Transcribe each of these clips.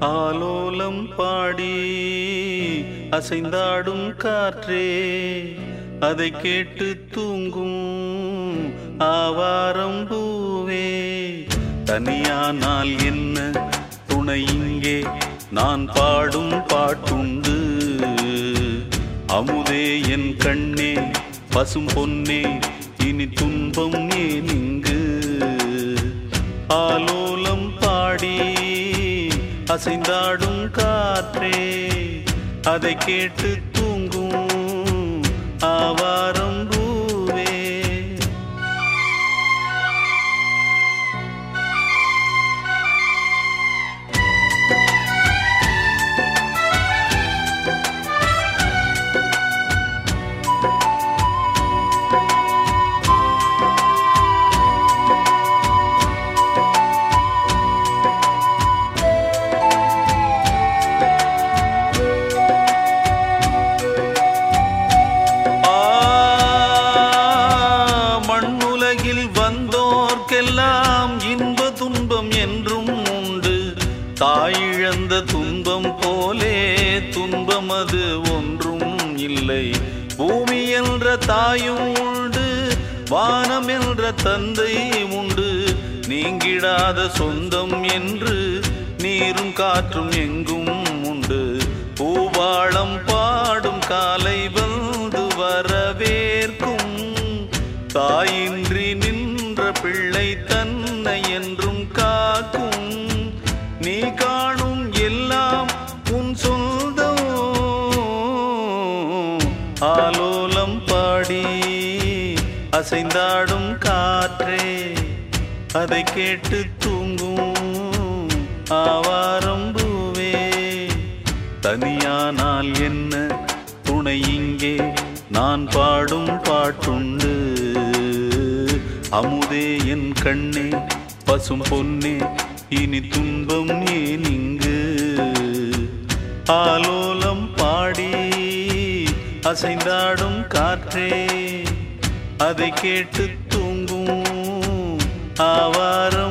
ஆலோலம் பாடி அசைந்தாடும் காற்றே அதை கேட்டு தூங்கும் ஆவாரம் பூவே. தனியானால் என்ன துணை இங்கே? நான் பாடும் பாட்டுண்டு. அமுதே என் கண்ணே பசும் பொன்னே இனி துன்பம் ஏன் இங்கு? ஆலோலம் அசைந்தாடும் காற்றே அதை கேட்டு தூங்கும் ஆவாரம் தாயிழந்த துன்பம் போலே துன்பம் அது ஒன்றும் இல்லை. பூமி என்ற தாயும் உண்டு வானம் என்ற தந்தை உண்டு. நீங்கிடாத சொந்தம் என்று நீரும் காற்றும் எங்கும் உண்டு. பூவாளம் பாடும் காலை அசைந்தாடும் காற்றே அதை கேட்டு தூங்கும் ஆவாரம் பூவே தனியானால் என்ன துணை இங்கே நான் பாடும் பாட்டுண்டு. அமுதே என் கண்ணே பசும் பொன்னே இனி துன்பம் ஏன் இங்கு? ஆலோலம் பாடி அசைந்தாடும் காற்றே அதை கேட்டு தூங்கும் ஆவாரம்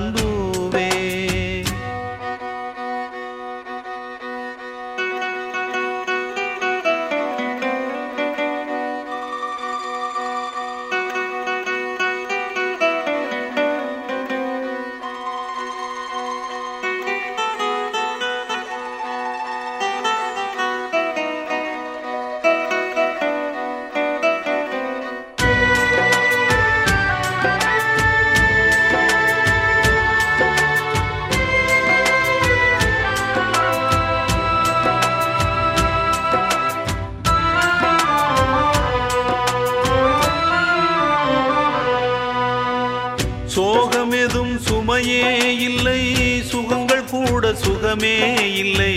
சோகம் எதும் சுமையே இல்லை சுகங்கள் கூட சுகமே இல்லை.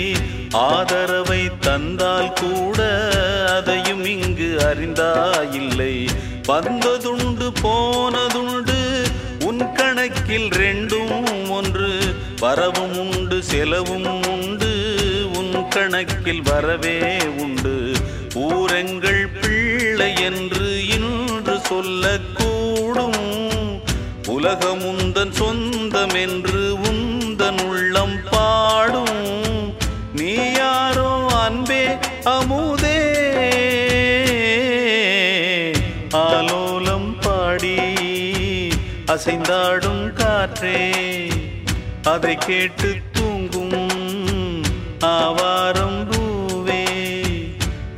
ஆதரவை தந்தால் கூட அதையும் இங்கு அறிந்தாயில்லை வந்ததுண்டு போனதுண்டு உன் கணக்கில் ரெண்டும் ஒன்று. வரவும் உண்டு செலவும் உண்டு உன் கணக்கில் வரவே உண்டு. ஊரங்கள் பிள்ளை என்று இன்று சொல்லக்கூ உலகமுந்தன் சொந்தம் என்று உந்தன் உள்ளம் பாடும். நீ யாரோ அன்பே அமுதே. ஆலோலம் பாடி அசைந்தாடும் காற்றே. அதை கேட்டு தூங்கும் ஆவாரம் பூவே.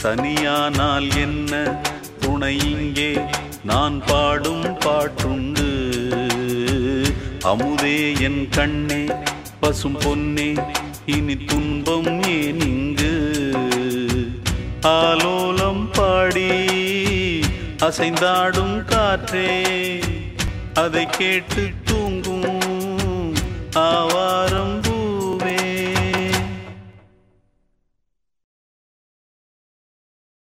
தனியானால் என்ன துணை இங்கே? நான் பாடும் பாட்டுண்டு அமுதே என் கண்ணே பசும் பொன்னே இனி துன்பம் ஏன் இங்கு? ஆலோலம் பாடி அசைந்தாடும் காற்றே அதை கேட்டு தூங்கும் ஆவார்